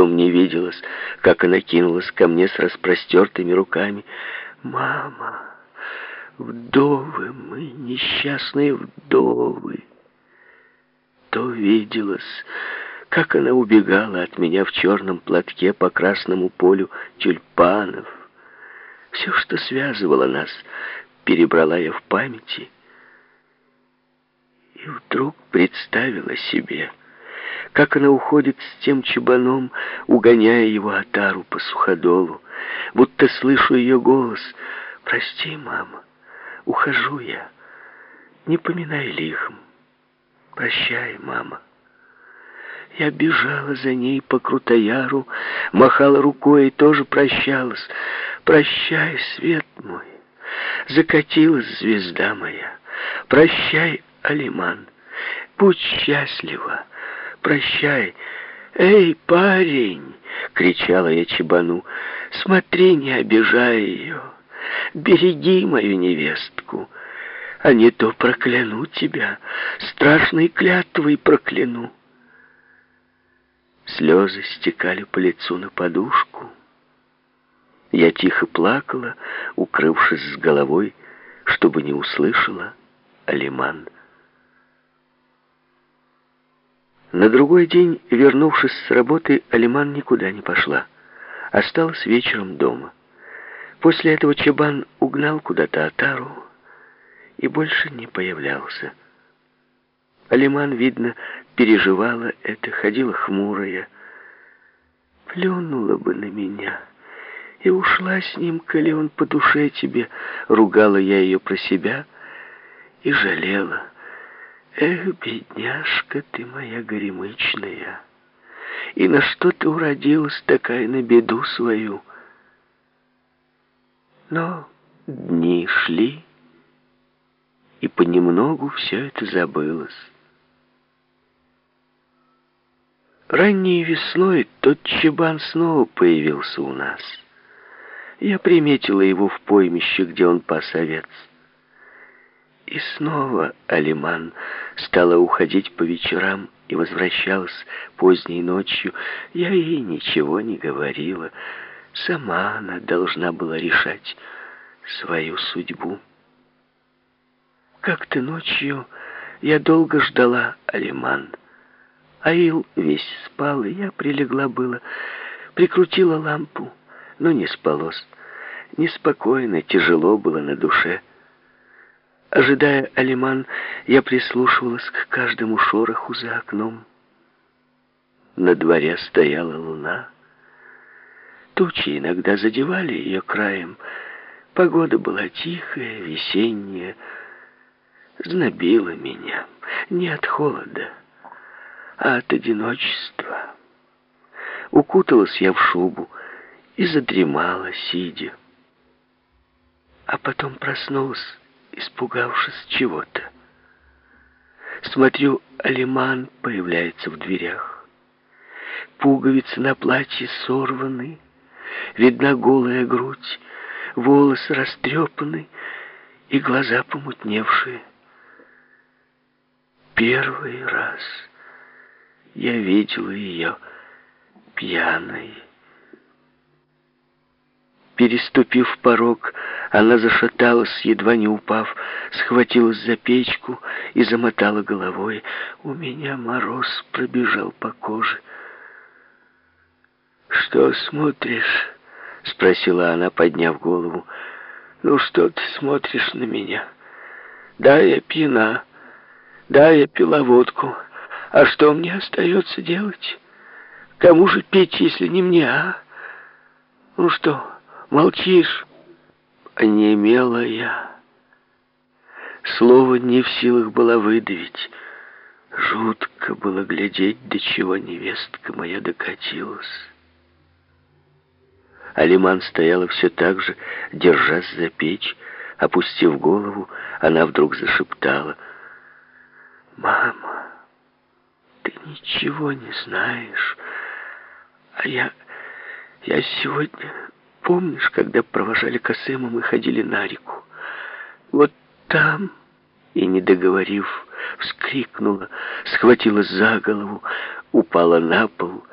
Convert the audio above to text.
Потом не виделось, как она кинулась ко мне с распростертыми руками. «Мама, вдовы мы, несчастные вдовы!» То виделось, как она убегала от меня в черном платке по красному полю тюльпанов. Все, что связывало нас, перебрала я в памяти и вдруг представила себе, как она уходит с тем чебаном, угоняя его отару по суходолу, будто слышу ее голос. «Прости, мама, ухожу я, не поминай лихом, прощай, мама». Я бежала за ней по Крутояру, махала рукой и тоже прощалась. «Прощай, свет мой, закатилась звезда моя, прощай, Алиман, будь счастлива, прощай». «Эй, парень!» — кричала я Чебану. «Смотри, не обижай ее. Береги мою невестку, а не то прокляну тебя, страшной клятвой прокляну». Слезы стекали по лицу на подушку. Я тихо плакала, укрывшись с головой, чтобы не услышала Алиман. На другой день, вернувшись с работы, Алиман никуда не пошла. Осталась вечером дома. После этого Чебан угнал куда-то Атару и больше не появлялся. Алиман, видно, переживала это, ходила хмурая. Плюнула бы на меня и ушла с ним, коли он по душе тебе. Ругала я ее про себя и жалела. Эх, бедняжка ты моя горемычная, и на что ты уродилась такая на беду свою? Но дни шли, и понемногу все это забылось. Ранней весной тот чебан снова появился у нас. Я приметила его в поймище, где он пас овец. И снова Алиман стала уходить по вечерам и возвращалась поздней ночью. Я ей ничего не говорила. Сама она должна была решать свою судьбу. Как-то ночью я долго ждала Алиман. Аил весь спал, и я прилегла было, прикрутила лампу, но не спалось. Неспокойно, тяжело было на душе. Ожидая Алиман, я прислушивалась к каждому шороху за окном. На дворе стояла луна. Тучи иногда задевали ее краем. Погода была тихая, весенняя. Знобила меня не от холода, а от одиночества. Укуталась я в шубу и задремала, сидя. А потом проснулась, испугавшись чего-то. Смотрю, Алиман появляется в дверях. Пуговицы на платье сорваны, видна голая грудь, волосы растрепаны и глаза помутневшие. Первый раз я видела ее пьяной. Переступив порог, она зашаталась, едва не упав, схватилась за печку и замотала головой. У меня мороз пробежал по коже. «Что смотришь?» — спросила она, подняв голову. «Ну что ты смотришь на меня? Да, я пьяна. Да, я пила водку». А что мне остается делать? Кому же петь, если не мне, а? Ну что, молчишь? Онемела я. Слово не в силах была выдавить. Жутко было глядеть, до чего невестка моя докатилась. Алиман стояла все так же, держась за печь, опустив голову, она вдруг зашептала. «Мама!» Ты ничего не знаешь. А я... Я сегодня... Помнишь, когда провожали Касыма, мы ходили на реку? Вот там... И, не договорив, вскрикнула, схватилась за голову, упала на пол,